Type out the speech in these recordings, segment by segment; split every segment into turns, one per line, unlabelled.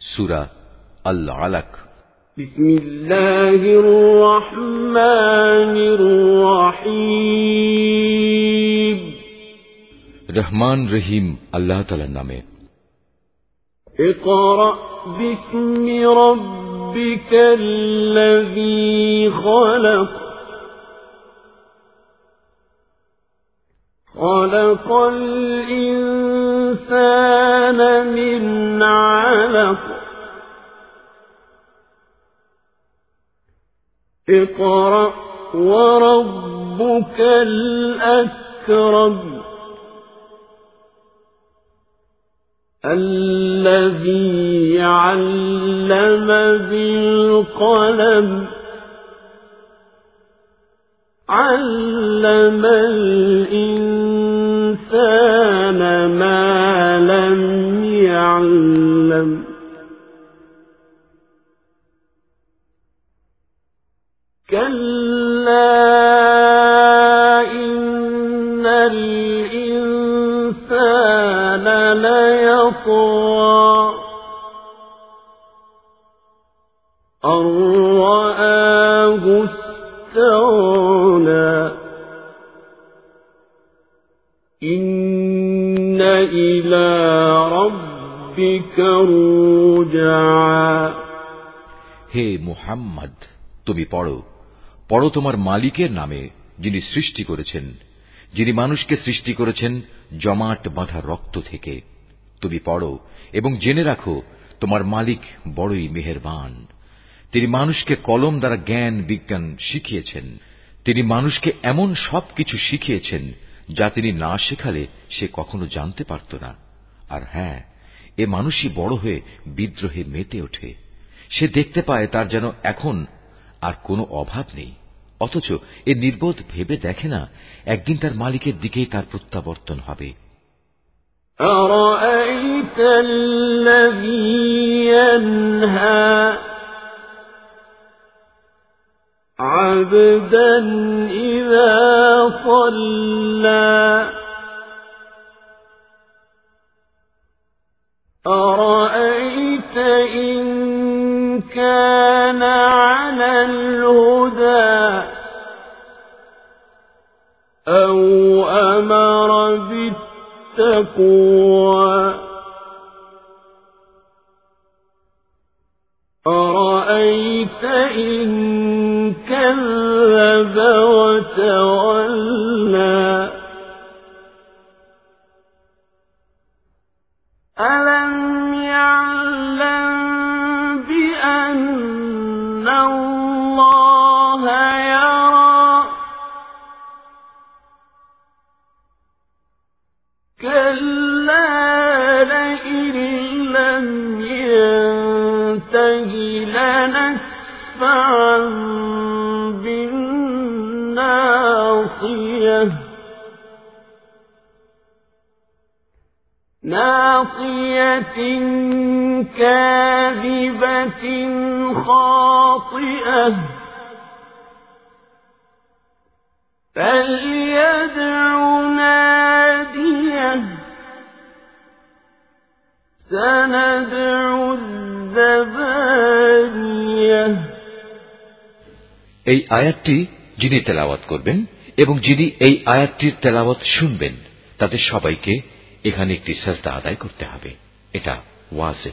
سورة العلق.
بسم الله الرحمن الرحيم.
رحمان رحيم الله تعالى نامه.
اقرأ باسم ربك الذي خلق. خلق الإنسان علق اقرأ وربك الأكرم الذي علم بالقلم علم الإنسان ما لم يعلم. كلا إن الإنسان ليطغى أن رآه استغنى. إن إلى ربك رجعا
হে মুহাম্মদ তুমি পড়ো পড়ো তোমার মালিকের নামে যিনি সৃষ্টি করেছেন যিনি মানুষকে সৃষ্টি করেছেন জমাট বাঁধা রক্ত থেকে তুমি পড়ো এবং জেনে রাখো তোমার মালিক বড়ই মেহেরবান তিনি মানুষকে কলম দ্বারা জ্ঞান বিজ্ঞান শিখিয়েছেন তিনি মানুষকে এমন সব কিছু শিখিয়েছেন যা তিনি না শেখালে সে কখনো জানতে পারত না আর হ্যাঁ এ মানুষই বড় হয়ে বিদ্রোহে মেতে ওঠে সে দেখতে পায় তার যেন এখন আর কোনো অভাব নেই অথচ এ নির্বোধ ভেবে দেখে না একদিন তার মালিকের দিকেই তার প্রত্যাবর্তন হবে
أرأيت الذي ينهى عبدا إذا صلى أرأيت إن كان على الهدى أو أمر بالتقوى؟ أرأيت إن كذب وتولى؟ ألم ناصية كاذبة خاطئة فليدع ناديه سندع الزبانية
এই আয়াতটি যিনি তেলাওয়াত করবেন এবং যিনি এই আয়াতটির তেলাওয়াত শুনবেন তাদের সবাইকে এখানে একটি সাজদা আদায় করতে হবে। এটা ওয়াজিব।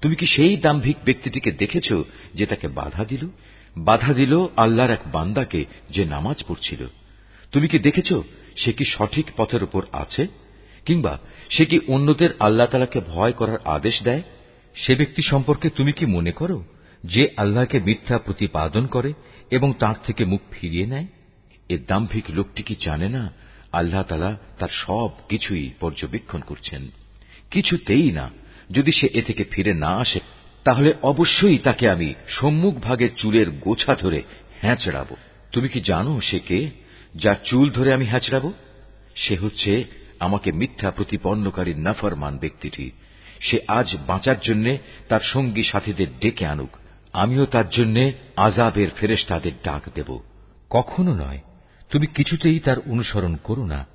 তুমি কি সেই দাম্ভিক ব্যক্তিটিকে দেখেছ যে তাকে বাধা দিল? বাধা দিল আল্লাহর এক বান্দাকে যে নামাজ পড়ছিল। তুমি কি দেখেছ সে কি সঠিক পথের উপর আছে? কিংবা সে কি অন্যদের আল্লাহ তালাকে ভয় করার আদেশ দেয়? সে ব্যক্তি সম্পর্কে তুমি কি মনে করো যে আল্লাহকে মিথ্যা প্রতিপাদন করে এবং তার থেকে মুখ ফিরিয়ে নেয়? এ দাম্ভিক লোকটি কি জানে না আল্লাহ তালা তার সব কিছুই পর্যবেক্ষণ করছেন? কিছুতেই না। যদি সে এ থেকে ফিরে না আসে, তাহলে অবশ্যই তাকে আমি সম্মুখ ভাগে চুলের গোছা ধরে হ্যাঁচড়াব। তুমি কি জানো সে কে যার চুল ধরে আমি হ্যাঁচড়াব? সে হচ্ছে আমাকে মিথ্যা প্রতিপন্নকারী নাফরমান ব্যক্তিটি। সে আজ বাঁচার জন্য তার সঙ্গী সাথীদের ডেকে আনুক। আমিও তার জন্য আজাবের ফেরেস্তাদের ডাক দেব। কখনো নয়, তুমি কিছুতেই তার অনুসরণ করো না।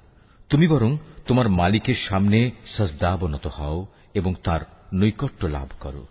তুমি বরং তোমার মালিকের সামনে সজদাবনত হও এবং তার নৈকট্য লাভ করো।